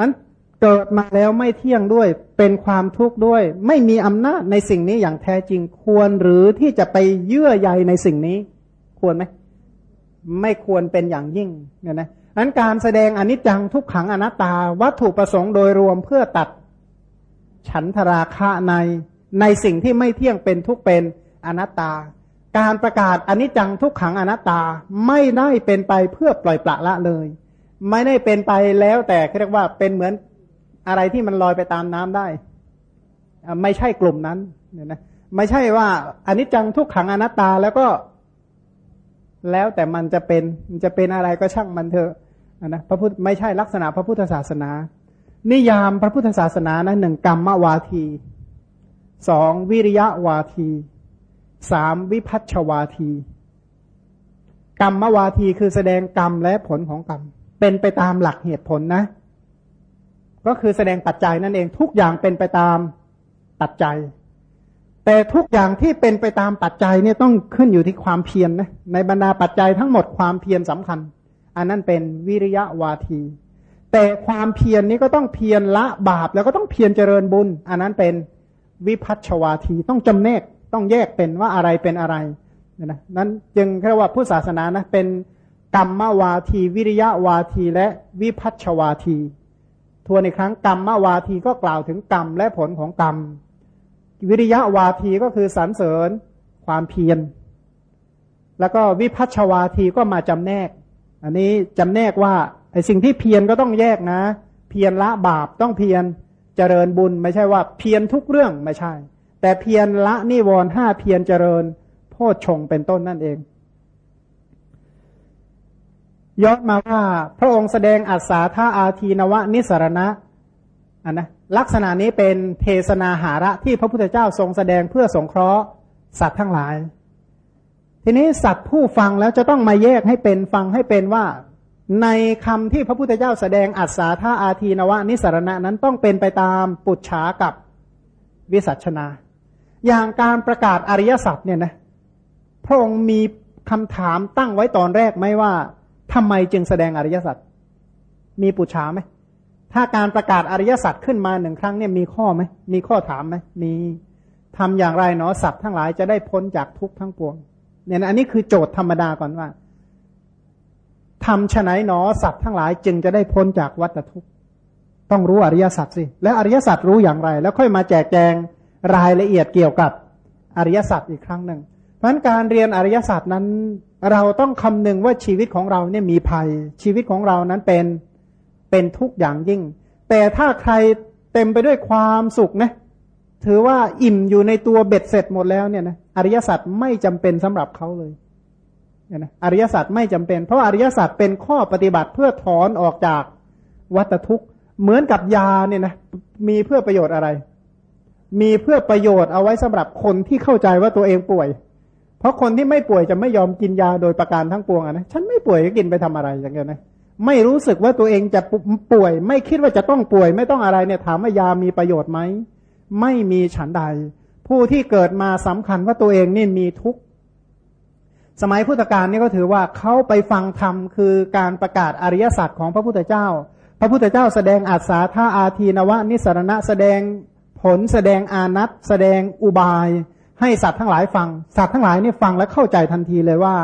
นั้นเกิดมาแล้วไม่เที่ยงด้วย เป็นความทุกข์ด้วย ไม่มีอำนาจในสิ่งนี้อย่างแท้จริงควรหรือที่จะไปเยื่อใยในสิ่งนี้ ควรไหมไม่ควรเป็นอย่างยิ่งเนี่ยนะนั้นการแสดงอนิจจังทุกขังอนัตตา วัตถุประสงค์โดยรวมเพื่อตัด ฉันทราคะในในสิ่งที่ไม่เที่ยงเป็นทุกเป็นอนัตตา การประกาศอนิจจังทุกขังอนัตตาไม่ได้เป็นไปเพื่อปล่อยปละละเลย ไม่ได้เป็นไปแล้วแต่เรียกว่าเป็นเหมือนอะไรที่มันลอยไปตามน้ำได้ ไม่ใช่กลุ่มนั้นเนี่ยนะไม่ใช่ว่าอันิจจังทุกขังอนัตตาแล้วก็ แล้วแต่มันจะเป็นมันจะเป็นอะไรก็ช่างมันเถอะนะพระพุทธไม่ใช่ลักษณะพระพุทธศาสนา นิยามพระพุทธศาสนานะหนึ่งกรรมวาทีสองวิริยะวาทีสามวิพัชวาที กรรมวาทีคือแสดงกรรมและผลของกรรม เป็นไปตามหลักเหตุผลนะ ก็คือแสดงปัจจัยนั่นเองทุกอย่างเป็นไปตามปัจจัย แต่ทุกอย่างที่เป็นไปตามปัจจัยเนี่ยต้องขึ้นอยู่ที่ความเพียรนนะในบรรดาปัจจัยทั้งหมดความเพียรสำคัญ อันนั้นเป็นวิริยะวาที แต่ความเพียรนนี้ก็ต้องเพียรละบาปแล้วก็ต้องเพียรเจริญบุญ อันนั้นเป็นวิพัชวาทีต้องจำแนกต้องแยกเป็นว่าอะไรเป็นอะไรนะนั้นจึงเรียกว่าพุทธศาสนานะเป็น กรรมวาที วิริยะวาทีและวิพัชวาที ทวนอีกครั้งกรรมวาทีก็กล่าวถึงกรรมและผลของกรรม วิริยะวาทีก็คือสรรเสริญความเพียร แล้วก็วิพัชวาทีก็มาจำแนก อันนี้จำแนกว่าไอ้สิ่งที่เพียรก็ต้องแยกนะ เพียรละบาปต้องเพียรเจริญบุญ ไม่ใช่ว่าเพียรทุกเรื่องไม่ใช่ แต่เพียรละนิวรณ์ห้าเพียรเจริญโพชฌงเป็นต้นนั่นเอง ย้อนมาว่าพระองค์แสดงอัศาธาอาทีนวะนิสรณะอันนะลักษณะนี้เป็นเทศนาหาระที่พระพุทธเจ้าทรงแสดงเพื่อสงเคราะห์สัตว์ทั้งหลาย ทีนี้สัตว์ผู้ฟังแล้วจะต้องมาแยกให้เป็นฟังให้เป็นว่า ในคำที่พระพุทธเจ้าแสดงอัศาธาอาทีนวะนิสรณะนั้นต้องเป็นไปตามปุจฉากับวิสัชนา อย่างการประกาศอริยสัจเนี่ยนะพระองค์มีคำถามตั้งไว้ตอนแรกไหมว่า ทำไมจึงแสดงอริยสัจมีปุจฉาไหมถ้าการประกาศอริยสัจขึ้นมาหนึ่งครั้งเนี่ยมีข้อไหมมีข้อถามไหมมีทำอย่างไรเนาะสัตว์ทั้งหลายจะได้พ้นจากทุกข์ทั้งปวง เนี่ยอันนี้คือโจทย์ธรรมดาก่อนว่าทำฉไนหนอสัตว์ทั้งหลายจึงจะได้พ้นจากวัฏทุกข์ต้องรู้อริยสัจสิแล้วอริยสัจรู้อย่างไร แล้วค่อยมาแจกแจงรายละเอียดเกี่ยวกับอริยสัจอีกครั้งหนึ่งเพราะฉะนั้นการเรียนอริยสัจนั้น เราต้องคำนึงว่าชีวิตของเราเนี่ยมีภัย ชีวิตของเรานั้นเป็นเป็นทุกอย่างยิ่ง แต่ถ้าใครเต็มไปด้วยความสุขนะถือว่าอิ่มอยู่ในตัวเบ็ดเสร็จหมดแล้วเนี่ยนะอริยสัจไม่จำเป็นสำหรับเขาเลยนะอริยสัจไม่จำเป็น เพราะอริยสัจเป็นข้อปฏิบัติเพื่อถอนออกจากวัตทุกข์ เหมือนกับยาเนี่ยนะมีเพื่อประโยชน์อะไร มีเพื่อประโยชน์เอาไว้สำหรับคนที่เข้าใจว่าตัวเองป่วย เพราะคนที่ไม่ป่วยจะไม่ยอมกินยาโดยประการทั้งปวงนะฉันไม่ป่วยก็กินไปทำอะไรอย่างเงี้ยนะไม่รู้สึกว่าตัวเองจะป่วย ไม่คิดว่าจะต้องป่วย ไม่ต้องอะไรเนี่ยถามว่ายามีประโยชน์ไหมไม่มีฉันใด ผู้ที่เกิดมาสำคัญว่าตัวเองนี่มีทุกข์สมัยพุทธกาลนี่ก็ถือว่าเขาไปฟังธรรมคือการประกาศอริยสัจของพระพุทธเจ้า พระพุทธเจ้าแสดงอัศาธาอาทีนวะนิสรณะแสดงผลแสดงอานัตแสดงอุบาย ให้สัตว์ทั้งหลายฟัง สัตว์ทั้งหลายนี่ฟังแล้วเข้าใจทันทีเลยว่า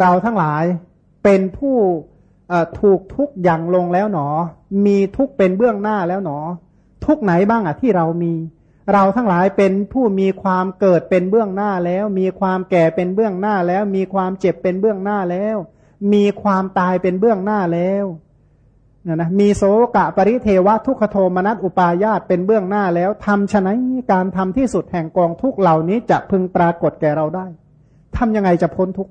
เราทั้งหลายเป็นผู้ถูกทุกอย่างลงแล้วหนอ มีทุกเป็นเบื้องหน้าแล้วหนอ ทุกไหนบ้างอะที่เรามี เราทั้งหลายเป็นผู้มีความเกิดเป็นเบื้องหน้าแล้ว มีความแก่เป็นเบื้องหน้าแล้ว มีความเจ็บเป็นเบื้องหน้าแล้ว มีความตายเป็นเบื้องหน้าแล้ว นะนะมีโสกะปริเทวะทุกขโทมนัสอุปายาตเป็นเบื้องหน้าแล้วทำฉะนั้นการทำที่สุดแห่งกองทุกเหล่านี้จะพึงปรากฏแก่เราได้ทำยังไงจะพ้นทุก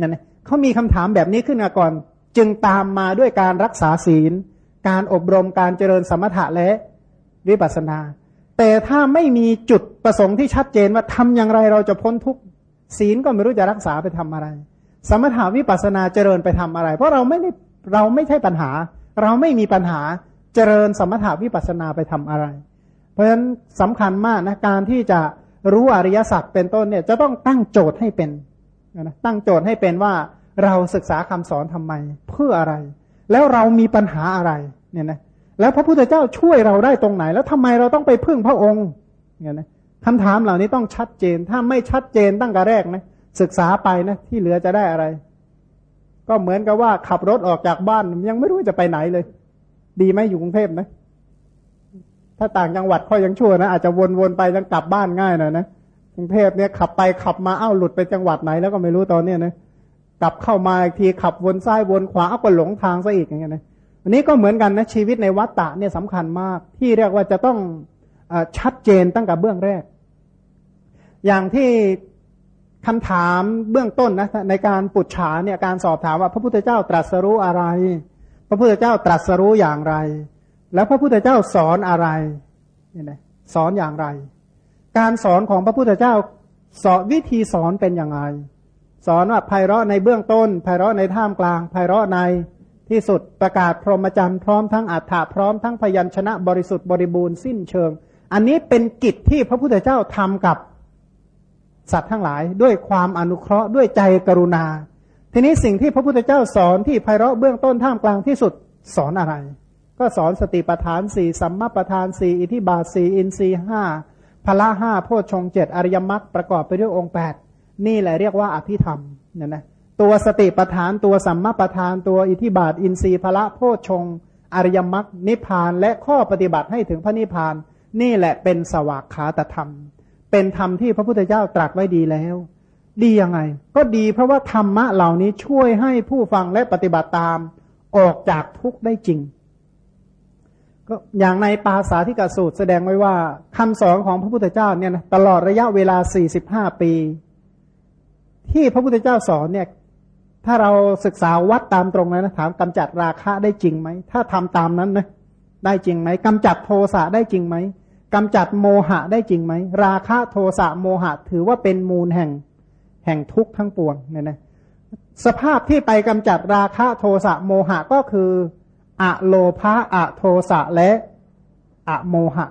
นั่นนะเขามีคำถามแบบนี้ขึ้นมาก่อน จึงตามมาด้วยการรักษาศีล การอบรมการเจริญสมถะและวิปัสสนา แต่ถ้าไม่มีจุดประสงค์ที่ชัดเจนว่าทำอย่างไรเราจะพ้นทุกศีลก็ไม่รู้จะรักษาไปทำอะไร สมถาวิปัสนาเจริญไปทำอะไร เพราะเราไม่ได้ เราไม่ใช่ปัญหา เราไม่มีปัญหาเจริญสมถาวิปัสนาไปทำอะไร เพราะฉะนั้นสำคัญมากนะการที่จะรู้อริยสัจเป็นต้นเนี่ยจะต้องตั้งโจทย์ให้เป็นนะตั้งโจทย์ให้เป็นว่าเราศึกษาคำสอนทำไม เพื่ออะไร แล้วเรามีปัญหาอะไรเนี่ยนะแล้วพระพุทธเจ้าช่วยเราได้ตรงไหน แล้วทำไมเราต้องไปพึ่งพระองค์เนี่ยนะคำถามเหล่านี้ต้องชัดเจนถ้าไม่ชัดเจนตั้งแต่แรกนะศึกษาไปนะที่เหลือจะได้อะไร ก็เหมือนกับว่าขับรถออกจากบ้านยังไม่รู้จะไปไหนเลย ดีไหมอยู่กรุงเทพนะ ถ้าต่างจังหวัดค่อยยังชั่วนะอาจจะวนๆไปยังกลับบ้านง่ายหน่อยนะกรุงเทพเนี่ยขับไปขับมาเอ้าหลุดไปจังหวัดไหนแล้วก็ไม่รู้ตอนเนี้ยนะกลับเข้ามาอีกทีขับวนซ้ายวนขวาเอาก็หลงทางซะอีกอย่างเงี้ยนะอันนี้ก็เหมือนกันนะชีวิตในวัฏฏะเนี่ยสำคัญมาก ที่เรียกว่าจะต้องอชัดเจนตั้งแต่เบื้องแรก อย่างที่ คำถามเบื้องต้นนะในการปุจฉาเนี่ยการสอบถามว่าพระพุทธเจ้าตรัสรู้อะไร พระพุทธเจ้าตรัสรู้อย่างไร แล้วพระพุทธเจ้าสอนอะไรเนี่ยนะสอนอย่างไร การสอนของพระพุทธเจ้าสอนวิธีสอนเป็นอย่างไร สอนว่าไพเราะในเบื้องต้นไพเราะในท่ามกลางไพเราะในที่สุดประกาศพรหมจรรย์พร้อมทั้งอัฏฐะพร้อมทั้งพยัญชนะบริสุทธิ์บริบูรณ์สิ้นเชิง อันนี้เป็นกิจที่พระพุทธเจ้าทำกับ สัตว์ทั้งหลายด้วยความอนุเคราะห์ด้วยใจกรุณา ทีนี้สิ่งที่พระพุทธเจ้าสอนที่ไพเราะเบื้องต้นท่ามกลางที่สุดสอนอะไร ก็สอนสติปัฏฐานสี่สัมมาปัฏฐานสี่อิทิบาทสี่อินทรีห้าพละห้าโพชฌงเจ็ดอริยมรรคประกอบไปด้วยองค์แปดนี่แหละเรียกว่าอภิธรรมเนี่ยนะตัวสติปัฏฐานตัวสัมมาปัฏฐานตัวอิทิบาทอินทรีพละโพชฌงอริยมรรคนิพพานและข้อปฏิบัติให้ถึงพระนิพพาน นี่แหละเป็นสวากขาตธรรม เป็นธรรมที่พระพุทธเจ้าตรัสไว้ดีแล้ว ดียังไง ก็ดีเพราะว่าธรรมะเหล่านี้ช่วยให้ผู้ฟังและปฏิบัติตามออกจากทุกข์ได้จริง ก็อย่างในปาสาธิกสูตรแสดงไว้ว่าคำสอนของพระพุทธเจ้าเนี่ยนะตลอดระยะเวลา 45 ปี ที่พระพุทธเจ้าสอนเนี่ย ถ้าเราศึกษาวัดตามตรงนะถามกำจัดราคะได้จริงไหม ถ้าทำตามนั้นนะได้จริงไหมกำจัดโทสะได้จริงไหม กำจัดโมหะได้จริงไหม ราคะโทสะโมหะ ถือว่าเป็นมูลแห่งแห่งทุกข์ทั้งปวงเนี่ยนะสภาพที่ไปกำจัดราคะโทสะโมหะก็คืออะโลภะอะโทสะและอะโมหะ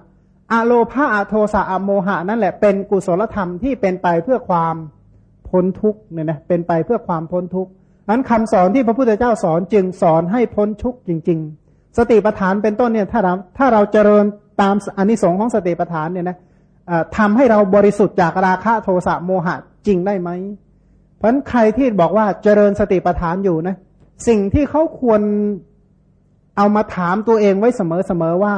อะโลภะอะโทสะอะโมหะ นั่นแหละเป็นกุศลธรรมที่เป็นไปเพื่อความพ้นทุกข์เนี่ยนะเป็นไปเพื่อความพ้นทุกข์นั้นคำสอนที่พระพุทธเจ้าสอนจึงสอนให้พ้นทุกข์จริง ๆ สติปัฏฐานเป็นต้นเนี่ยถ้าเราถ้าเราเจริญ ตามอนนิสงส์ของสติปัฏฐานเนี่ยนะทำให้เราบริสุทธิ์จากราคะโทสะโมหะจริงได้ไหม เพราะใครที่บอกว่าเจริญสติปัฏฐานอยู่นะ สิ่งที่เขาควรเอามาถามตัวเองไว้เสมอๆว่า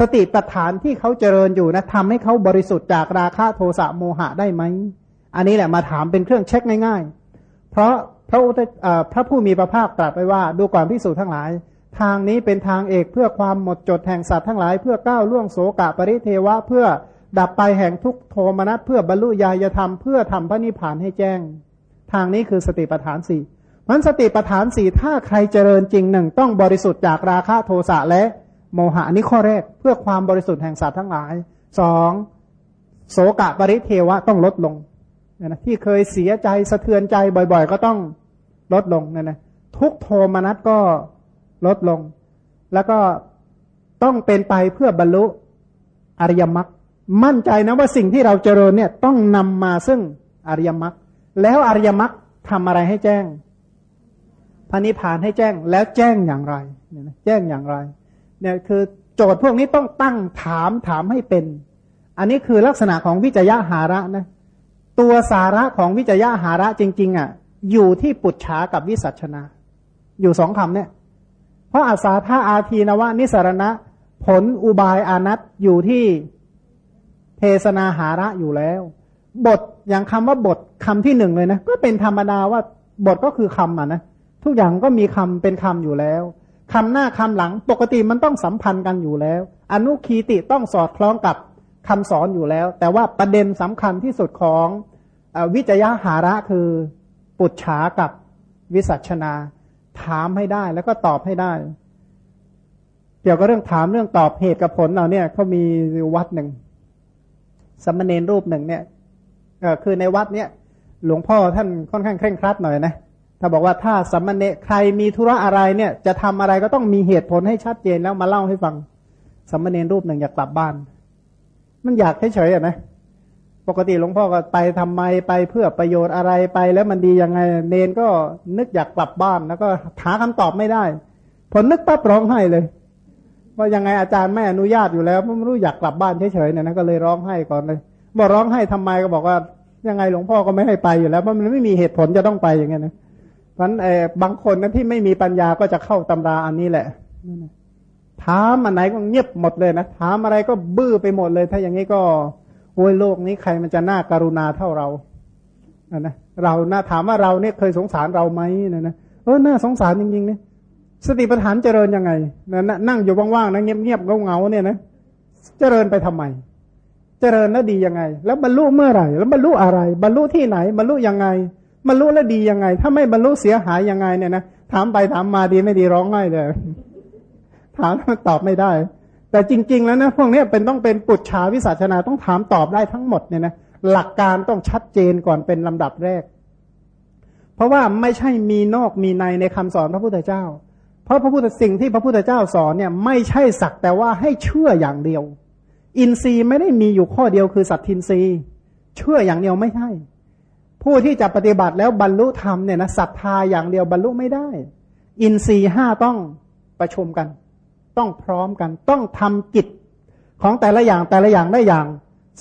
สติปัฏฐานที่เขาเจริญอยู่นะทำให้เขาบริสุทธิ์จากราคะโทสะโมหะได้ไหม อันนี้แหละมาถามเป็นเครื่องเช็คง่ายๆ เพราะพระพระผู้มีพระภาคตรัสไว้ว่าดูก่อนพิสูจน์ทั้งหลาย ทางนี้เป็นทางเอกเพื่อความหมดจดแห่งสัตว์ทั้งหลายเพื่อก้าวล่วงโสกะปริเทวะเพื่อดับไปแห่งทุกโทมนัสเพื่อบรรลุญาณธรรมเพื่อทำพระนิพพานให้แจ้ง ทางนี้คือสติปัฏฐานสี่มันสติปัฏฐานสี่ถ้าใครเจริญจริงหนึ่งต้องบริสุทธิ์จากราคะโทสะและโมหะนี่ข้อแรกเพื่อความบริสุทธิ์แห่งสัตว์ทั้งหลายสองโสกะปริเทวะต้องลดลงนะที่เคยเสียใจสะเทือนใจบ่อย ๆ ก็ต้องลดลงนะนะทุกโทมนัสก็ ลดลง แล้วก็ต้องเป็นไปเพื่อบรรลุอริยมรรคมั่นใจนะว่าสิ่งที่เราเจริญเนี่ยต้องนำมาซึ่งอริยมรรคแล้วอริยมรรคทำอะไรให้แจ้งพระนิพพานให้แจ้งแล้วแจ้งอย่างไรแจ้งอย่างไรเนี่ยคือโจทย์พวกนี้ต้องตั้งถามถามให้เป็น อันนี้คือลักษณะของวิจยะหาระนะตัวสาระของวิจยะหาระจริง ๆ อะ อยู่ที่ปุจฉากับวิสัชนา อยู่สองคำเนี่ย เพราะอาสาธาอาทีนวะนิสรณะ ผลอุบายอานัตอยู่ที่เทศนาหาระอยู่แล้ว บทอย่างคำว่าบทคำที่หนึ่งเลยนะก็เป็นธรรมดาว่าบทก็คือคำอะนะทุกอย่างก็มีคำเป็นคำอยู่แล้วคำหน้าคำหลังปกติมันต้องสัมพันธ์กันอยู่แล้ว อนุคีติต้องสอดคล้องกับคำสอนอยู่แล้ว แต่ว่าประเด็นสำคัญที่สุดของอวิจยะหาระคือปุจฉากับวิสัชนา ถามให้ได้ แล้วก็ตอบให้ได้ เกี่ยวกับเรื่องถามเรื่องตอบเหตุกับผลเราเนี่ยเขามีวัดหนึ่งสมณเณรรูปหนึ่งเนี่ยคือในวัดเนี่ย หลวงพ่อท่านค่อนข้างเคร่งครัดหน่อยนะถ้าบอกว่าถ้าสมณเณรใครมีธุระอะไรเนี่ย จะทำอะไรก็ต้องมีเหตุผลให้ชัดเจนแล้วมาเล่าให้ฟังสมณเณรรูปหนึ่งอยากกลับบ้าน มันอยากเฉยๆอะนะ ปกติหลวงพ่อก็ไปทำไมไปเพื่อประโยชน์อะไรไป แล้วมันดียังไง เนนก็นึกอยากกลับบ้านแล้วก็หาคำตอบไม่ได้ผลนึกปั๊บร้องไห้เลย ว่ายังไงอาจารย์ไม่อนุญาตอยู่แล้วไม่รู้อยากกลับบ้านเฉยๆเนี่ยนะก็เลยร้องไห้ก่อนเลยบอกร้องไห้ทำไมก็บอกว่ายังไงหลวงพ่อก็ไม่ให้ไปอยู่แล้วเพราะมันไม่มีเหตุผลจะต้องไปอย่างเงี้ยนะเพราะนั้นเอ๋บางคนนะที่ไม่มีปัญญาก็จะเข้าตำราอันนี้แหละถามอันไหนก็เงียบหมดเลยนะถามอะไรก็บื้อไปหมดเลย ถ้าอย่างนี้ก็ โอ้ยโลกนี้ใครมันจะน่าการุณาเท่าเราอะนะเรานะถามว่าเราเนี่ยเคยสงสารเราไหมนะนะเออน่าสงสารจริงๆเนี่ยสติปัฏฐานเจริญยังไงนะนั่งอยู่ว่างๆนะเงียบๆเงาๆเนี่ยนะเจริญไปทำไม เจริญแล้วดียังไง แล้วบรรลุเมื่อไหร่ แล้วบรรลุอะไร บรรลุที่ไหน บรรลุยังไงบรรลุแล้วดียังไง ถ้าไม่บรรลุเสียหายยังไงเนี่ยนะถามไปถามมาดีไม่ดีร้องไห้เลยถามตอบไม่ได้ แต่จริง ๆ แล้วนะพวกนี้เป็นต้องเป็นปุจฉาวิสัชนาต้องถามตอบได้ทั้งหมดเนี่ยนะหลักการต้องชัดเจนก่อนเป็นลำดับแรก เพราะว่าไม่ใช่มีนอกมีในในคำสอนพระพุทธเจ้า เพราะพระพุทธสิ่งที่พระพุทธเจ้าสอนเนี่ยไม่ใช่สักแต่ว่าให้เชื่ออย่างเดียว อินทรีย์ไม่ได้มีอยู่ข้อเดียวคือสัตทินทรีย์ เชื่ออย่างเดียวไม่ใช่ ผู้ที่จะปฏิบัติแล้วบรรลุธรรมเนี่ยนะศรัทธาอย่างเดียวบรรลุไม่ได้ อินทรีย์ห้าต้องประชุมกัน ต้องพร้อมกัน ต้องทำกิจของแต่ละอย่างแต่ละอย่างได้อย่าง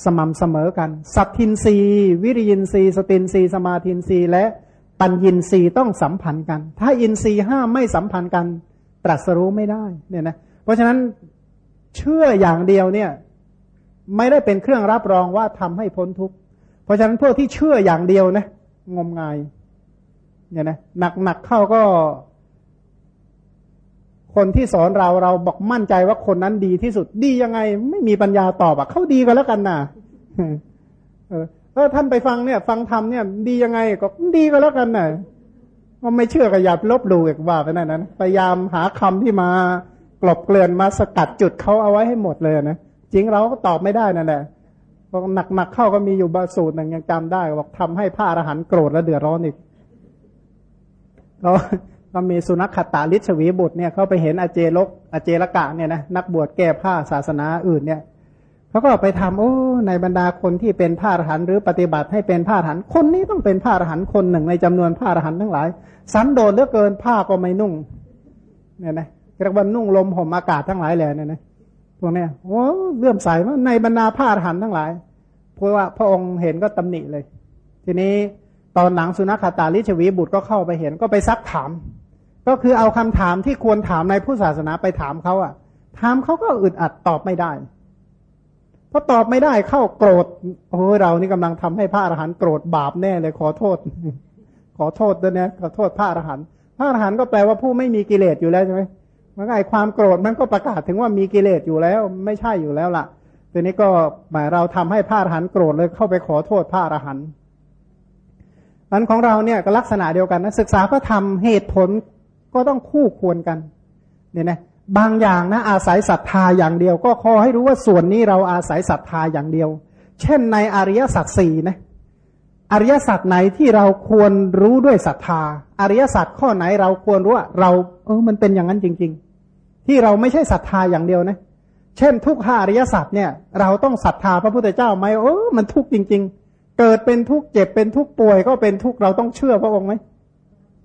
สม่ำเสมอกัน สัตทินรีวิริยินรีสตินรีสมาทินรีและปัญญินรีต้องสัมพันธ์กัน ถ้าอินรีห้าไม่สัมพันธ์กันตรัสรู้ไม่ได้เนี่ยนะเพราะฉะนั้นเชื่ออย่างเดียวเนี่ยไม่ได้เป็นเครื่องรับรองว่าทำให้พ้นทุกข์เพราะฉะนั้นพวกที่เชื่ออย่างเดียวนะงมงายเนี่ยนะหนักๆเข้าก็ คนที่สอนเราเราบอกมั่นใจว่าคนนั้นดีที่สุดดียังไง ไม่มีปัญญาตอบอะเขาดีก็แล้วกันนะเออเออท่านไปฟังเนี่ย ฟังธรรมเนี่ย ดียังไงก็ดีก็แล้วกันนะว่าไม่เชื่อก็อย่าลบดูอีกว่าไปนั่นนะพยายามหาคำที่มากลบเกลื่อนมาสกัดจุดเขาเอาไว้ให้หมดเลยนะจริงเราก็ตอบไม่ได้นั่นแหละบอกหนักๆเข้าก็มีอยู่บาสูตรหนึ่งยังจำได้บอกทำให้พระอรหันต์โกรธและเดือดร้อนอีกเขา ก็มีสุนัขขตาลิชวีบุตรเนี่ยเขาไปเห็นอเจลกอเจลกะเนี่ยนะนักบวชแก้ผ้าศาสนาอื่นเนี่ยเขาก็ไปทำโอ้ในบรรดาคนที่เป็นผ้าหันหรือปฏิบัติให้เป็นผ้าหันคนนี้ต้องเป็นผ้าหันคนหนึ่งในจำนวนผ้าหันทั้งหลาย สันโดษเหลือเกินผ้าก็ไม่นุ่งเนี่ยนะเรียกว่านุ่งลมห่มอากาศทั้งหลายแหล่เนี่ยนะพวกเนี้ยโอ้เลื่อมใสว่าในบรรดาผ้าหันทั้งหลายเพราะว่าพระองค์เห็นก็ตำหนิเลย ทีนี้ตอนหลังสุนัขตาลิชวีบุตรก็เข้าไปเห็นก็ไปซักถาม ก็คือเอาคำถามที่ควรถามในผู้ศาสนาไปถามเขาอะถามเขาก็อึดอัดตอบไม่ได้เพราะตอบไม่ได้เข้าโกรธโอ้เรานี่กำลังทำให้พระอรหันต์โกรธบาปแน่เลยขอโทษ ขอโทษด้วยนะขอโทษพระอรหันต์พระอรหันต์ก็แปลว่าผู้ไม่มีกิเลสอยู่แล้วใช่ไหมมันไอความโกรธมันก็ประกาศถึงว่ามีกิเลสอยู่แล้ว ไม่ใช่อยู่แล้วล่ะทีนี้ก็หมายเราทำให้พระอรหันต์โกรธเลยเข้าไปขอโทษพระอรหันต์นั้นของเราเนี่ยก็ลักษณะเดียวกันนะศึกษาพระธรรมเหตุผล ก็ต้องคู่ควรกันเนี่ยนะบางอย่างนะอาศัยศรัทธาอย่างเดียว ก็ขอให้รู้ว่าส่วนนี้เราอาศัยศรัทธาอย่างเดียว เช่นในอริยสัจสี่นะอริยสัจไหนที่เราควรรู้ด้วยศรัทธา อริยสัจข้อไหนเราควรรู้ว่าเราเออมันเป็นอย่างนั้นจริง ๆ ที่เราไม่ใช่ศรัทธาอย่างเดียวนะเช่น ทุกขาอริยสัจเนี่ย เราต้องศรัทธาพระพุทธเจ้าไหมเออมันทุกข์จริง ๆ เกิดเป็นทุกข์เจ็บเป็นทุกข์ป่วยก็เป็นทุกข์เราต้องเชื่อพระองค์ไหม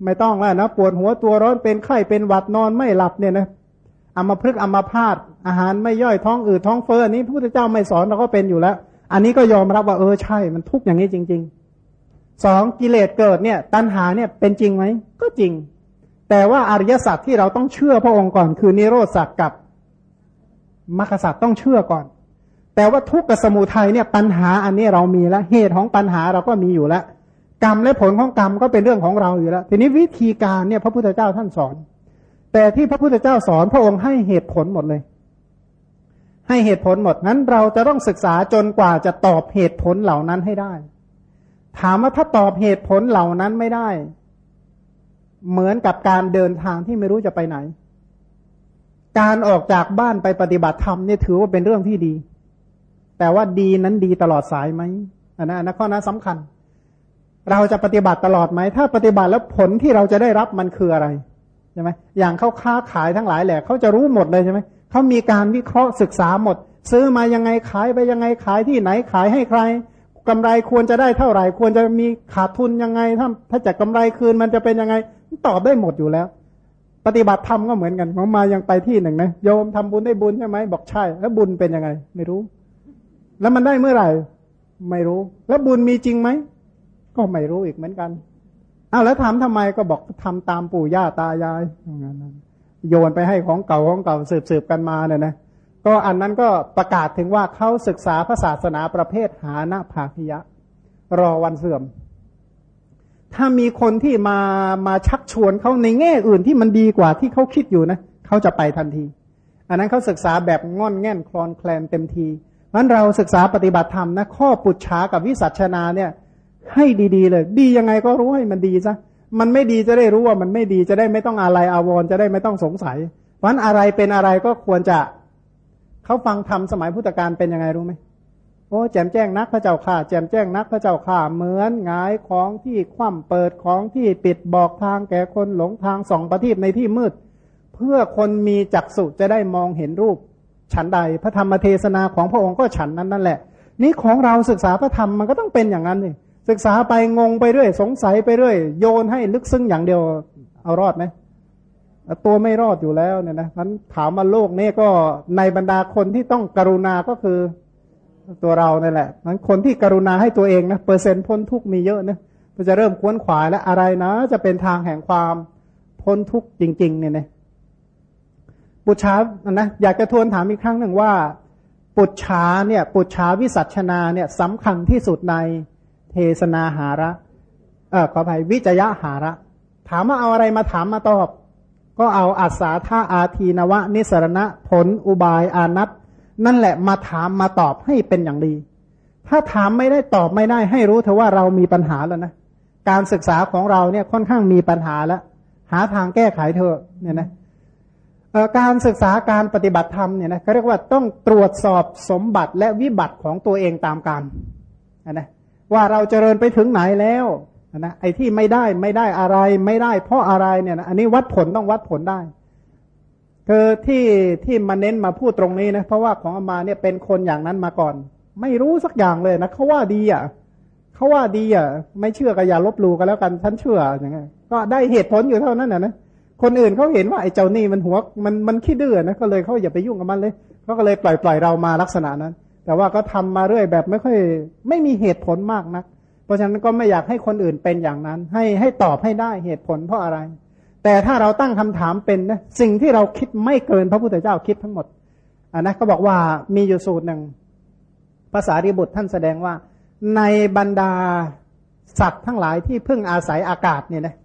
ไม่ต้องแล้วนะปวดหัวตัวร้อนเป็นไข้เป็นหวัดนอนไม่หลับเนี่ยนะอามาพฤกอามาพาดอาหารไม่ย่อยท้องอืดท้องเฟ้ออันนี้พระพุทธเจ้าไม่สอนเราก็เป็นอยู่แล้ว อันนี้ก็ยอมรับว่าเออใช่มันทุกข์อย่างนี้จริงๆสองกิเลสเกิดเนี่ย ตัณหาเนี่ยเป็นจริงไหมก็จริง แต่ว่าอริยสัจที่เราต้องเชื่อพระองค์ก่อน คือนิโรธสัจกับมรรคสัจต้องเชื่อก่อน แต่ว่าทุกข์กับสมุทัยเนี่ยปัญหาอันนี้เรามีแล้วเหตุของปัญหาเราก็มีอยู่แล้ว กรรมและผลของกรรมก็เป็นเรื่องของเราอยู่แล้ว ทีนี้วิธีการเนี่ยพระพุทธเจ้าท่านสอน แต่ที่พระพุทธเจ้าสอนพระองค์ให้เหตุผลหมดเลย ให้เหตุผลหมดนั้นเราจะต้องศึกษาจนกว่าจะตอบเหตุผลเหล่านั้นให้ได้ ถามว่าถ้าตอบเหตุผลเหล่านั้นไม่ได้ เหมือนกับการเดินทางที่ไม่รู้จะไปไหน การออกจากบ้านไปปฏิบัติธรรมเนี่ยถือว่าเป็นเรื่องที่ดี แต่ว่าดีนั้นดีตลอดสายไหมอันนั้นอันนั้นข้อนั้นสำคัญ เราจะปฏิบัติตลอดไหม ถ้าปฏิบัติแล้วผลที่เราจะได้รับมันคืออะไรใช่ไหมอย่างเขาค้าขายทั้งหลายแหละเขาจะรู้หมดเลยใช่ไหมเขามีการวิเคราะห์ศึกษาหมด ซื้อมายังไงขายไปยังไงขายที่ไหนขายให้ใครกำไรควรจะได้เท่าไหร่ ควรจะมีขาดทุนยังไง ถ้าถ้าจะกำไรคืนมันจะเป็นยังไง ตอบได้หมดอยู่แล้ว ปฏิบัติธรรมก็เหมือนกันของมายังไปที่หนึ่งนะโยมทำบุญได้บุญใช่ไหมบอกใช่ แล้วบุญเป็นยังไง ไม่รู้ แล้วมันได้เมื่อไหร่ ไม่รู้ แล้วบุญมีจริงไหม ก็ไม่รู้อีกเหมือนกันอ้าวแล้วถามทำไมก็บอกทำตามปู่ย่าตายายอย่างนั้นโยนไปให้ของเก่าของเก่าสืบสืบกันมาเนี่ยนะก็อันนั้นก็ประกาศถึงว่าเขาศึกษาพระศาสนาประเภทหาณภาคยะ รอวันเสื่อม ถ้ามีคนที่มามาชักชวนเขาในแง่อื่นที่มันดีกว่าที่เขาคิดอยู่นะเขาจะไปทันที อันนั้นเขาศึกษาแบบง่อนแง่นคลอนแคลนเต็มทีนั้นเราศึกษาปฏิบัติธรรมนะข้อปุจฉากับวิสัชนาเนี่ย ให้ดีๆเลย ดียังไงก็รู้ให้มันดีซะมันไม่ดีจะได้รู้ว่ามันไม่ดีจะได้ไม่ต้องอะไรอาวรจะได้ไม่ต้องสงสัยเพราะนั้นอะไรเป็นอะไรก็ควรจะเขาฟังธรรมสมัยพุทธกาลเป็นยังไงรู้ไหมโอ้แจมแจ้งนักพระเจ้าข่าแจมแจ้งนักพระเจ้าข่าเหมือนงายของที่คว่ำเปิดของที่ปิดบอกทางแก่คนหลงทางสองประทีปในที่มืด เพื่อคนมีจักษุจะได้มองเห็นรูป ฉันใดพระธรรมเทศนาของพระองค์ก็ฉันนั้นนั่นแหละ นี่ของเราศึกษาพระธรรมมันก็ต้องเป็นอย่างนั้นเลย ศึกษาไปงงไปเรื่อย สงสัยไปเรื่อย โยนให้ลึกซึ้งอย่างเดียว เอารอดไหมตัวไม่รอดอยู่แล้วเนี่ยนะนั้นถามมาโลกนี้ก็ในบรรดาคนที่ต้องกรุณาก็คือตัวเราเนี่ยแหละนั้นคนที่กรุณาให้ตัวเองนะเปอร์เซ็นต์พ้นทุกมีเยอะนะก็จะเริ่มควนขวายแล้วอะไรนะ จะเป็นทางแห่งความพ้นทุกจริง ๆ เนี่ยนะปุจฉานะอยากจะทวนถามอีกครั้งหนึ่งว่า ปุจฉาเนี่ย ปุจฉาวิสัชนาเนี่ยสำคัญที่สุดใน เทศนาหาระ เออขออภัยวิจยะหาระ ถามว่าเอาอะไรมาถามมาตอบ ก็เอาอัศาธาอาทีนวะ นิสรณะผลอุบายอานัตนั่นแหละมาถามมาตอบให้เป็นอย่างดี ถ้าถามไม่ได้ตอบไม่ได้ ให้รู้เถอะว่าเรามีปัญหาแล้วนะ การศึกษาของเราเนี่ยค่อนข้างมีปัญหาแล้ว หาทางแก้ไขเถอะเนี่ยนะการศึกษาการปฏิบัติธรรมเนี่ยนะเขาเรียกว่าต้องตรวจสอบสมบัติและวิบัติของตัวเองตามการนะ ว่าเราเจริญไปถึงไหนแล้วนะไอ้ที่ไม่ได้ไม่ได้อะไรไม่ได้ เพราะอะไรเนี่ยนะอันนี้วัดผลต้องวัดผลได้คือที่ที่มาเน้นมาพูดตรงนี้นะเพราะว่าของอามาเนี่ยเป็นคนอย่างนั้นมาก่อน ไม่รู้สักอย่างเลยนะเขาว่าดีอะเขาว่าดีอะ ไม่เชื่อก็อย่าลบหลู่กันแล้วกันฉันเชื่ออย่างเงี้ยก็ได้เหตุผลอยู่เท่านั้นนะนะคนอื่นเขาเห็นว่าไอ้เจ้านี่มันหัวมันมันขี้ดื้อนะก็เลยเขาอย่าไปยุ่งกับมันเลยเขาก็เลยปล่อยปล่อยเรามาลักษณะนั้น แต่ว่าก็ทำมาเรื่อยแบบไม่ค่อย ไม่มีเหตุผลมากนัก เพราะฉะนั้นก็ไม่อยากให้คนอื่นเป็นอย่างนั้น ให้ให้ตอบให้ได้เหตุผลเพราะอะไร แต่ถ้าเราตั้งคำถามเป็นนะสิ่งที่เราคิดไม่เกินพระพุทธเจ้าคิดทั้งหมดอ่านะก็บอกว่ามีอยู่สูตรหนึ่งภาษาริบุตรท่านแสดงว่า ในบรรดาสัตว์ทั้งหลายที่พึ่งอาศัยอากาศเนี่ยนะ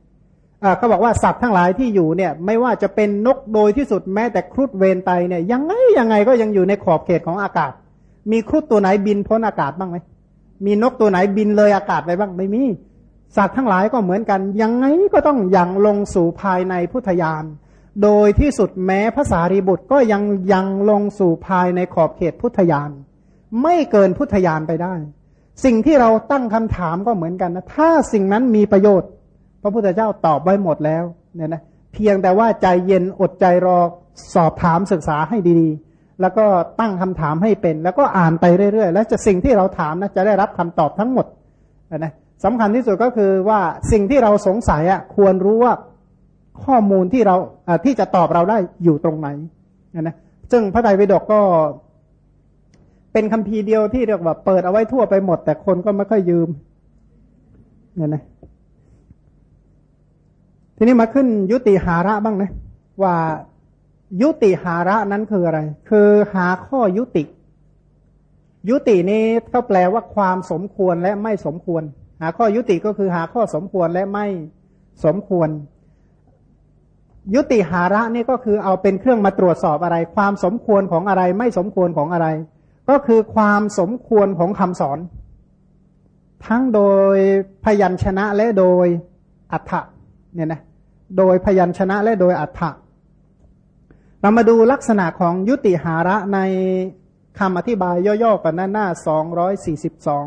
เขาบอกว่าสัตว์ทั้งหลายที่อยู่เนี่ย ไม่ว่าจะเป็นนกโดยที่สุดแม้แต่ครุฑเวนไตเนี่ยยังไงยังไงก็ยังอยู่ในขอบเขตของอากาศ มีครุฑตัวไหนบินพ้นอากาศบ้างไหมมีนกตัวไหนบินเลยอากาศไปบ้างไม่มีสัตว์ทั้งหลายก็เหมือนกัน ยังไงก็ต้องยังลงสู่ภายในพุทธยาน โดยที่สุดแม้ภาษารีบุตรก็ยังยังลงสู่ภายในขอบเขตพุทธยาน ไม่เกินพุทธยานไปได้ สิ่งที่เราตั้งคำถามก็เหมือนกันนะถ้าสิ่งนั้นมีประโยชน์ พระพุทธเจ้าตอบไว้หมดแล้วเนี่ยนะเพียงแต่ว่าใจเย็นอดใจรอสอบถามศึกษาให้ดีๆ แล้วก็ตั้งคำถามให้เป็น แล้วก็อ่านไปเรื่อยๆ แล้วจะสิ่งที่เราถามนะจะได้รับคำตอบทั้งหมดนะสำคัญที่สุดก็คือว่าสิ่งที่เราสงสัยอะควรรู้ว่าข้อมูลที่เราที่จะตอบเราได้อยู่ตรงไหนนะซึ่งพระไตรปิฎกก็เป็นคำพีเดียวที่เรียกว่าเปิดเอาไว้ทั่วไปหมด แต่คนก็ไม่ค่อยยืมเนี่ยนะทีนี้มาขึ้นยุติหาระบ้างนะว่า ยุติหาระนั้นคืออะไร คือหาข้อยุติ ยุตินี้เขาแปลว่าความสมควรและไม่สมควร หาข้อยุติก็คือหาข้อสมควรและไม่สมควร ยุติหาระนี่ก็คือเอาเป็นเครื่องมาตรวจสอบอะไร ความสมควรของอะไร ไม่สมควรของอะไร ก็คือความสมควรของคำสอน ทั้งโดยพยัญชนะและโดยอัฏฐะเนี่ยนะโดยพยัญชนะและโดยอัฏฐะ เรามาดูลักษณะของยุติหาระในคำอธิบายย่อๆกันหน้าหน้าสองร้อยสี่สิบสอง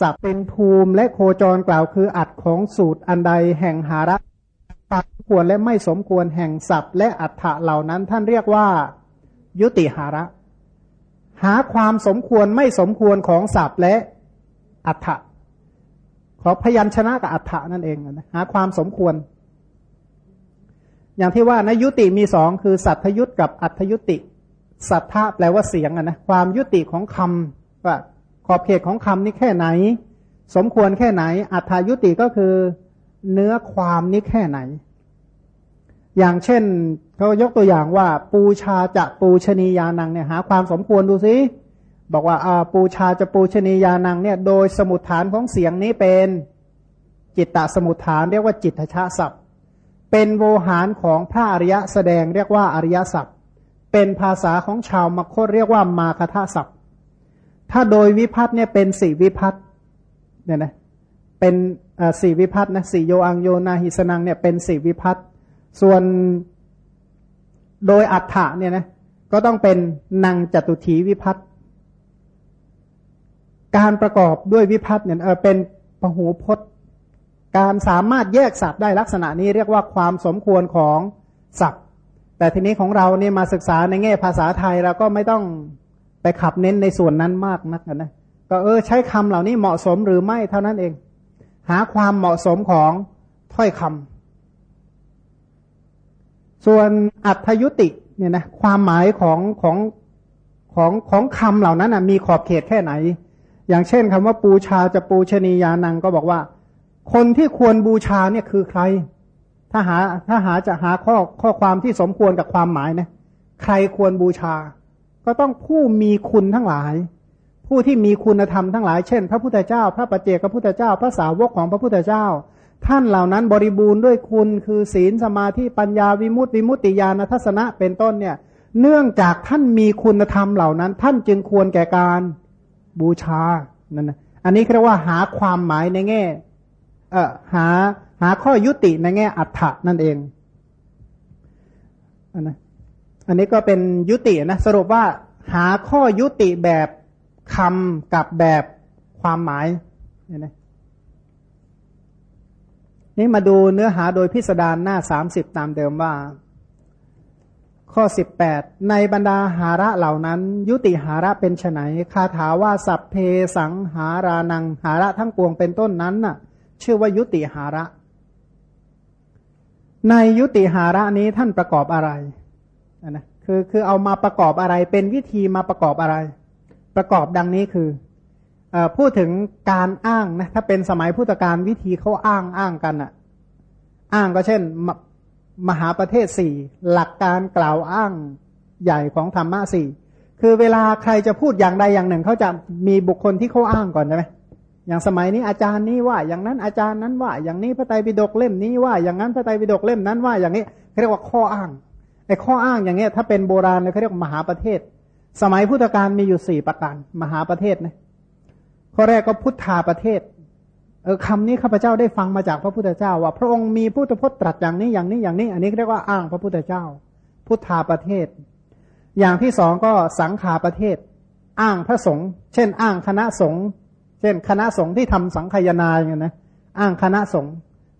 จะเป็นภูมิและโคจรกล่าวคืออัดของสูตรอันใดแห่งหาระสมควรและไม่สมควรแห่งศัพท์ และอัฏฐะเหล่านั้นท่านเรียกว่า ยุติหาระ หาความสมควรไม่สมควรของศัพท์และอัฏฐะขอพยัญชนะกับอัฏฐานั่นเองนะหาความสมควร อย่างที่ว่านะยุติมีสองคือสัทธยุตกับอัธยุติ สัทธะแปลว่าเสียงนะความยุติของคำว่าขอบเขตของคำนี้แค่ไหน สมควรแค่ไหน อัธยุติก็คือเนื้อความนี้แค่ไหน อย่างเช่นเขายกตัวอย่างว่า ปูชาจะปูชนียานังเนี่ยหา ความสมควรดูสิบอกว่าอาปูชาจะปูชนียานังเนี่ยโดยสมุดฐานของเสียงนี้เป็น จิตตสมุดฐานเรียกว่าจิตทชาศัพท์ เป็นโวหารของพระอริยะแสดงเรียกว่าอริยศัพเป็นภาษาของชาวมคตเรียกว่ามาคทาศัพท์ ถ้าโดยวิพัฒน์เนี่ยเป็นสี่วิพัฒน์เนี่ยนะเป็นสี่วิพัฒน์นะสี่โยอังโยนาหิสนังเนี่ยเป็นสี่วิพัฒน์ส่วนโดยอัฏฐะเนี่ยนะก็ต้องเป็นนางจตุถีวิพัฒน์การประกอบด้วยวิพัฒน์เนี่ยเออเป็นปหูพจน์ การสามารถแยกศัพท์ได้ลักษณะนี้เรียกว่าความสมควรของศัพท์ แต่ทีนี้ของเราเนี่ยมาศึกษาในแง่ภาษาไทยเราก็ไม่ต้องไปขับเน้นในส่วนนั้นมากนักนะก็เออใช้คำเหล่านี้เหมาะสมหรือไม่เท่านั้นเอง หาความเหมาะสมของถ้อยคำส่วนอัธยุติเนี่ยนะความหมายของของของของคำเหล่านั้นนะมีขอบเขตแค่ไหน อย่างเช่นคำว่าปูชาจะปูชนียานังก็บอกว่า คนที่ควรบูชาเนี่ยคือใคร ถ้าหาถ้าหาจะหาข้อข้อความที่สมควรกับความหมายนะใครควรบูชา ก็ต้องผู้มีคุณทั้งหลาย ผู้ที่มีคุณธรรมทั้งหลายเช่น พระพุทธเจ้า พระปเจกพระพุทธเจ้า พระสาวกของพระพุทธเจ้า ท่านเหล่านั้นบริบูรณ์ด้วยคุณคือศีลสมาธิปัญญาวิมุตติวิมุตติญาณทัศนะเป็นต้นเนี่ย เนื่องจากท่านมีคุณธรรมเหล่านั้น ท่านจึงควรแก่การบูชานั่นนะอันนี้เรียกว่าหาความหมายในแง่ เอ่อหาหาข้อยุติในแง่อัฏฐะนั่นเองอันนะอันนี้ก็เป็นยุตินะสรุปว่าหาข้อยุติแบบคำกับแบบความหมายเนี่ยนะนี่มาดูเนื้อหาโดยพิสดารหน้าสามสิบตามเดิมว่า ข้อสิบแปดในบรรดาหาระเหล่านั้น ยุติหาระเป็นไนคาถาว่าสัพเพสังหารานังหาระทั้งปวงเป็นต้นนั้นน่ะ ชื่อว่ายุติหาระ ในยุติหาระนี้ท่านประกอบอะไรนะคือคือเอามาประกอบอะไร เป็นวิธีมาประกอบอะไร ประกอบดังนี้คืออพูดถึงการอ้างนะถ้าเป็นสมัยพุทธกาลวิธีเขาอ้างอ้างกันอะอ้างก็เช่นมหาประเทศสี่หลักการกล่าวอ้างใหญ่ของธรรมะสี่คือเวลาใครจะพูดอย่างใดอย่างหนึ่งเขาจะมีบุคคลที่เขาอ้างก่อนใช่ไหม อย่างสมัยนี้อาจารย์นี้ว่า อย่างนั้นอาจารย์นั้นว่า อย่างนี้พระไตรปิฎกเล่มนี้ว่า อย่างนั้นพระไตรปิฎกเล่มนั้นว่า อย่างนี้เขาเรียกว่าข้ออ้างไอ้ข้ออ้างอย่างเงี้ยถ้าเป็นโบราณเลยเขาเรียกมหาประเทศ สมัยพุทธกาลมีอยู่สี่ประการมหาประเทศนะข้อแรกก็พุทธาประเทศเออคำนี้ข้าพเจ้าได้ฟังมาจากพระพุทธเจ้า ว่า พระองค์มีพุทธพจน์ตรัสอย่างนี้อย่างนี้อย่างนี้ อันนี้เรียกว่าอ้างพระพุทธเจ้า พุทธาประเทศ อย่างที่สองก็สังขาประเทศ อ้างพระสงฆ์เช่น อ้างคณะสงฆ์ เช่น คณะสงฆ์ที่ทำสังขยนาอย่างนี้นะอ้างคณะสงฆ์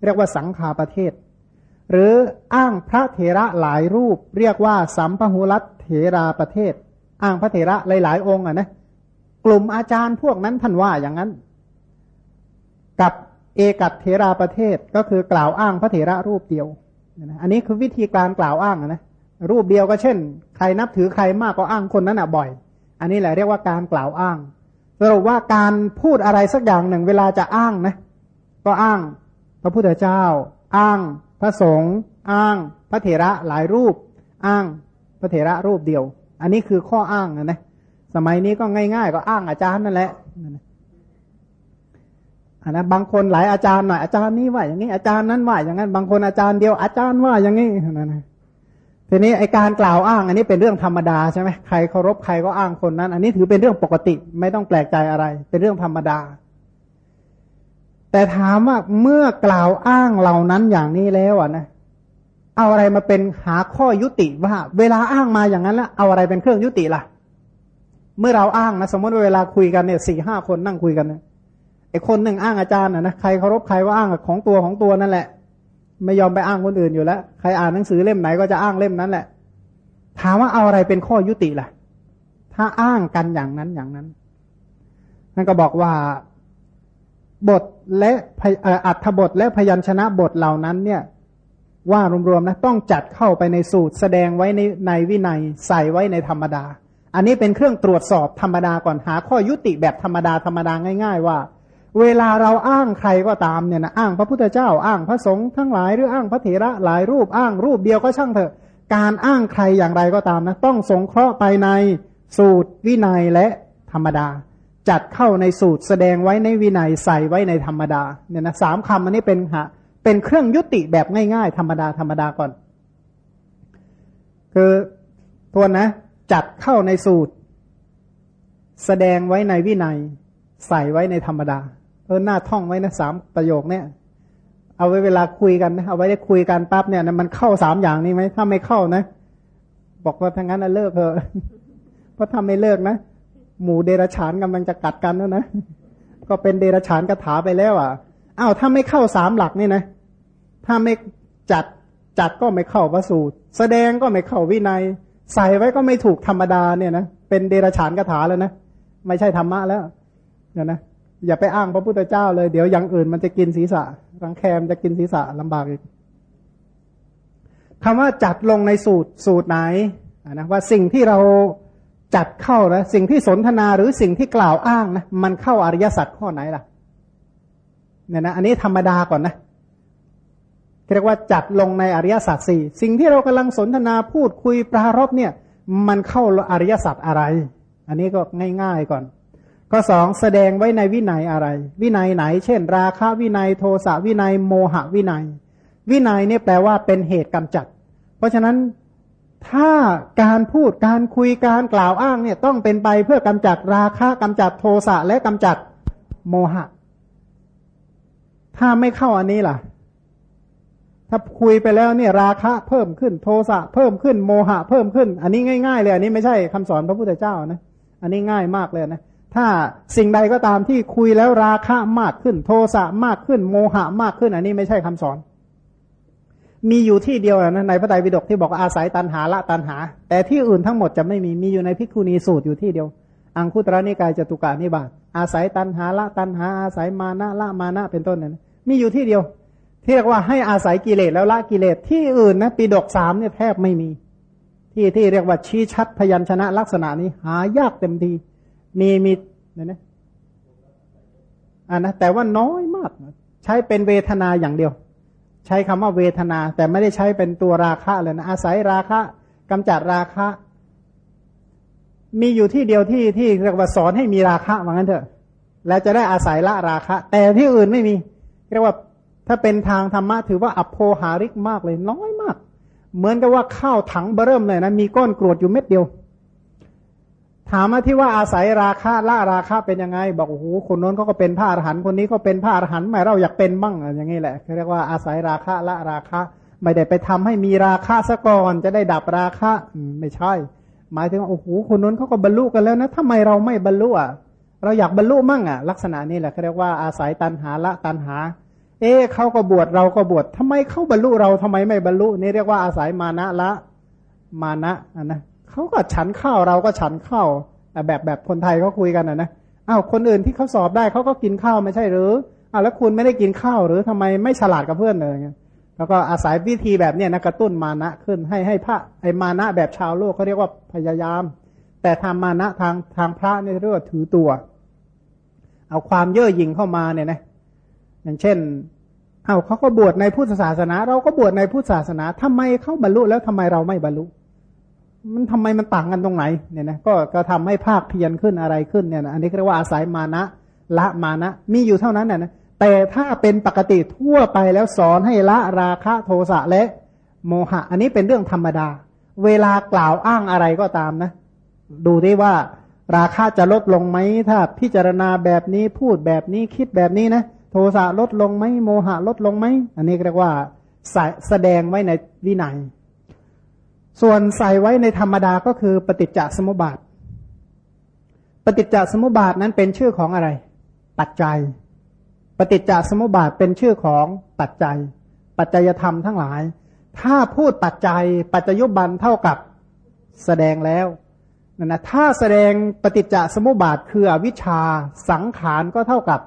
เรียกว่าสังขาประเทศ หรืออ้างพระเถระหลายรูป เรียกว่าสัมพหุรัตเถราประเทศ อ้างพระเถระหลาย ๆ องค์อะนะกลุ่มอาจารย์พวกนั้นท่านว่าอย่างนั้น กับเอกัตเถราประเทศก็คือกล่าวอ้างพระเถระรูปเดียวอันนี้คือวิธีการกล่าวอ้างนะรูปเดียวก็เช่น ใครนับถือใครมากก็อ้างคนนั้นอะบ่อย อันนี้แหละเรียกว่าการกล่าวอ้าง สรุปว่าการพูดอะไรสักอย่างหนึ่งเวลาจะอ้างนะ ก็อ้าง พระพุทธเจ้า อ้าง พระสงฆ์อ้าง พระเถระหลายรูป อ้าง พระเถระรูปเดียว อันนี้คือข้ออ้างนะสมัยนี้ก็ง่ายๆ ก็อ้างอาจารย์นั่นแหละอนะบางคนหลายอาจารย์หน่อยอาจารย์นี้ว่าอย่างนี้อาจารย์นั้นว่าอย่างนั้นบางคนอาจารย์เดียวอาจารย์ว่าอย่างนี้นะ ทีนี้ไอการกล่าวอ้าง อันนี้เป็นเรื่องธรรมดาใช่ไหมใครเคารพใครก็อ้างคนนั้น อันนี้ถือเป็นเรื่องปกติไม่ต้องแปลกใจอะไร เป็นเรื่องธรรมดา แต่ถามว่าเมื่อกล่าวอ้างเหล่านั้นอย่างนี้แล้วอะนะเอาอะไรมาเป็นหาข้อยุติว่า เวลาอ้างมาอย่างนั้นแล้วเอาอะไรเป็นเครื่องยุติล่ะ เมื่อเราอ้างนะสมมติว่าเวลาคุยกันเนี่ยสี่ห้าคนนั่งคุยกันเนี่ยไอคนหนึ่งอ้างอาจารย์นะใครเคารพใครว่าอ้างของตัวของตัวนั่นแหละ ไม่ยอมไปอ้างคนอื่นอยู่แล้ว ใครอ่านหนังสือเล่มไหนก็จะอ้างเล่มนั้นแหละ ถามว่าเอาอะไรเป็นข้อยุติล่ะ ถ้าอ้างกันอย่างนั้นอย่างนั้นนั่นก็บอกว่าบทและอัธบทและพยัญชนะบทเหล่านั้น เนี่ย ว่ารวมๆนะต้องจัดเข้าไปในสูตรแสดงไว้ในในวินัยใส่ไว้ในธรรมดา อันนี้เป็นเครื่องตรวจสอบธรรมดาก่อนหาข้อยุติแบบธรรมดาธรรมดาง่าย ๆ ว่า เวลาเราอ้างใครก็ตามเนี่ยนะอ้างพระพุทธเจ้าอ้างพระสงฆ์ทั้งหลายหรืออ้างพระเถระหลายรูปอ้างรูปเดียวก็ช่างเถอะ การอ้างใครอย่างไรก็ตามนะต้องสงเคราะห์ไปในสูตรวินัยและธรรมดา จัดเข้าในสูตรแสดงไว้ในวินัยใส่ไว้ในธรรมดาเนี่ยนะสามคำอันนี้เป็นหะเป็นเครื่องยุติแบบง่ายๆ ธรรมดาธรรมดาก่อน คือทวนนะ จัดเข้าในสูตร แสดงไว้ในวินัย ใส่ไว้ในธรรมดา เออหน้าท่องไว้นะสามประโยคเนี่ย เอาไว้เวลาคุยกันนะเอาไว้ได้คุยกันปั๊บเนี่ยมันเข้าสามอย่างนี้ไหมถ้าไม่เข้านะ บอกว่าทั้งนั้นเลิกเถอะเพราะถ้าไม่เลิกนะหมูเดรฉานกำลังจะกัดกันแล้วนะก็เป็นเดรฉานกถาไปแล้วอะอ้าวถ้าไม่เข้าสามหลักนี่นะ ถ้าไม่จัดจัดก็ไม่เข้าพระสูตร แสดงก็ไม่เข้าวินัย ใส่ไว้ก็ไม่ถูกธรรมดาเนี่ยนะเป็นเดรัจฉานคาถาแล้วนะไม่ใช่ธรรมะแล้วเนี่ยนะ อย่าไปอ้างพระพุทธเจ้าเลย เดี๋ยวอย่างอื่นมันจะกินศีรษะ รังแคมจะกินศีรษะลำบากอีกคำว่าจัดลงในสูตรสูตรไหนนะว่าสิ่งที่เราจัดเข้านะสิ่งที่สนทนาหรือสิ่งที่กล่าวอ้างนะมันเข้าอริยสัจข้อไหนล่ะเนี่ยนะอันนี้ธรรมดาก่อนนะเรียกว่าจัดลงในอริยสัจสี่สิ่งที่เรากำลังสนทนาพูดคุยปรารบเนี่ย มันเข้าอริยสัจอะไร อันนี้ก็ง่าย ๆก่อน ข้อสองแสดงไว้ในวินัยอะไร วินัยไหน เช่น ราคะวินัยโทสะวินัยโมหะวินัย วินัยเนี่ยแปลว่าเป็นเหตุกำจัด เพราะฉะนั้นถ้าการพูดการคุยการกล่าวอ้างเนี่ยต้องเป็นไปเพื่อกำจัดราคะกำจัดโทสะและกำจัดโมหะ ถ้าไม่เข้าอันนี้ล่ะ ถ้าคุยไปแล้วเนี่ยราคะเพิ่มขึ้นโทสะเพิ่มขึ้นโมหะ เพิ่มขึ้น อันนี้ง่าย ๆ เลย อันนี้ไม่ใช่คำสอนพระพุทธเจ้านะ อันนี้ง่ายมากเลยนะ ถ้าสิ่งใดก็ตามที่คุยแล้วราคะมากขึ้น โทสะมากขึ้น โมหะมากขึ้น อันนี้ไม่ใช่คำสอน มีอยู่ที่เดียวนะในพระไตรปิฎกที่บอกอาศัยตันหาละตันหา แต่ที่อื่นทั้งหมดจะไม่มีมีอยู่ในพิคุณีสูตรอยู่ที่เดียว อังคุตระนิกายจตุกานิบาตอาศัยตันหาละตันหา อาศัยมานะละมานะเป็นต้นนี่ยมีอยู่ที่เดียว ที่เรียกว่าให้อาศัยกิเลสแล้วละกิเลสที่อื่นนะปีดกสามเนี่ยแทบไม่มี ที่ที่เรียกว่าชี้ชัดพยัญชนะลักษณะนี้หายากเต็มที มีมีเนี่ยนะอ่านะแต่ว่าน้อยมาก ใช้เป็นเวทนาอย่างเดียว ใช้คำว่าเวทนา แต่ไม่ได้ใช้เป็นตัวราคะเลยนะอาศัยราคะกำจัดราคะ มีอยู่ที่เดียวที่ที่เรียกว่าสอนให้มีราคะว่างั้นเถอะ แล้วจะได้อาศัยละราคะ แต่ที่อื่นไม่มี เรียกว่าถ้าเป็นทางธรรมะถือว่าอัพโพหาริกมากเลย น้อยมาก เหมือนกับว่าข้าวถังเบริ่มเลยนะมีก้อนกรวดอยู่เม็ดเดียว ถามมาที่ว่าอาศัยราคาละราคาเป็นยังไง บอกโอ้โหคนน้นเขาก็เป็นพระอรหันคนนี้ก็เป็นพระอรหันไม่เราอยากเป็นบ้างอย่างนี้แหละเรียกว่าอาศัยราคาละราคาไม่ได้ไปทำให้มีราคาซะก่อนจะได้ดับราคาไม่ใช่ หมายถึงว่าโอ้โหคนน้นเขาก็บรรลุกันแล้วนะทำไมเราไม่บรรลุอะเราอยากบรรลุมั่งอะ ลักษณะนี้แหละเขาเรียกว่าอาศัยตันหาละตันหา เอ๊เขาก็บวชเราก็บวชทำไมเขาบรรลุเราทำไมไม่บรรลุนี่เรียกว่าอาศัยมานะละมานะอะนะ เขาก็ฉันข้าวเราก็ฉันข้าวแบบแบบคนไทยเขาคุยกันอะนะอ้าวคนอื่นที่เขาสอบได้เขาก็กินข้าวไม่ใช่หรืออ้าวแล้วคุณไม่ได้กินข้าวหรือทำไมไม่ฉลาดกับเพื่อนเลยแล้วก็อาศัยวิธีแบบเนี้ยนะกระตุ้นมานะขึ้นให้ให้พระไอมานะแบบชาวโลกเขาเรียกว่าพยายาม แต่ทำมานะทางทางพระเนี่ยเรียกว่าถือตัว เอาความเย่อหยิ่งเข้ามาเนี่ยนะอย่างเช่นเอาเขาก็บวชในพุทธศาสนา เราก็บวชในพุทธศาสนาทำไมเขาบรรลุแล้วทำไมเราไม่บรรลุ มันทำไมมันต่างกันตรงไหนเนี่ยนะก็ก็ทำให้ภาคเพียรขึ้นอะไรขึ้นเนี่ยนะอันนี้เรียกว่าอาศัยมานะละมานะ มีอยู่เท่านั้นนะนะแต่ถ้าเป็นปกติทั่วไปแล้วสอนให้ละราคะโทสะและโมหะ อันนี้เป็นเรื่องธรรมดา เวลากล่าวอ้างอะไรก็ตามนะ ดูได้ว่าราคาจะลดลงไหมถ้าพิจารณาแบบนี้พูดแบบนี้คิดแบบนี้นะโทสะลดลงไหมโมหะลดลงไหมอันนี้เรียกว่าแสดงไว้ในวินัย ส่วนใส่ไว้ในธรรมดาก็คือปฏิจจสมุปบาท ปฏิจจสมุปบาทนั้นเป็นชื่อของอะไร ปัจจัย ปฏิจจสมุปบาทเป็นชื่อของปัจจัย ปัจจัยธรรมทั้งหลาย ถ้าพูดปัจจัย ปัจจยุบันเท่ากับแสดงแล้วนะนะถ้าแสดงปฏิจจสมุปบาทคืออวิชชาสังขารก็เท่ากับ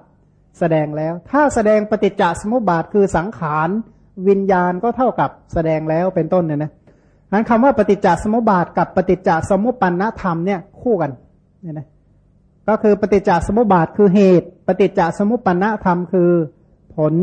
แสดงแล้ว ถ้าแสดงปฏิจจสมุปบาทคือสังขารวิญญาณก็เท่ากับแสดงแล้วเป็นต้นเนี่ยนะ นั้นคำว่าปฏิจจสมุปบาทกับปฏิจจสมุปปนธรรมเนี่ยคู่กันเนี่ยนะก็คือปฏิจจสมุปบาทคือเหตุ ปฏิจจสมุปปนธรรมคือผล